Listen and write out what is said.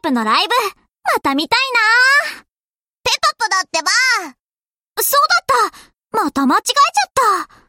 プのライブ、また見たいな。ペパプだってば。そうだった。また間違えちゃった。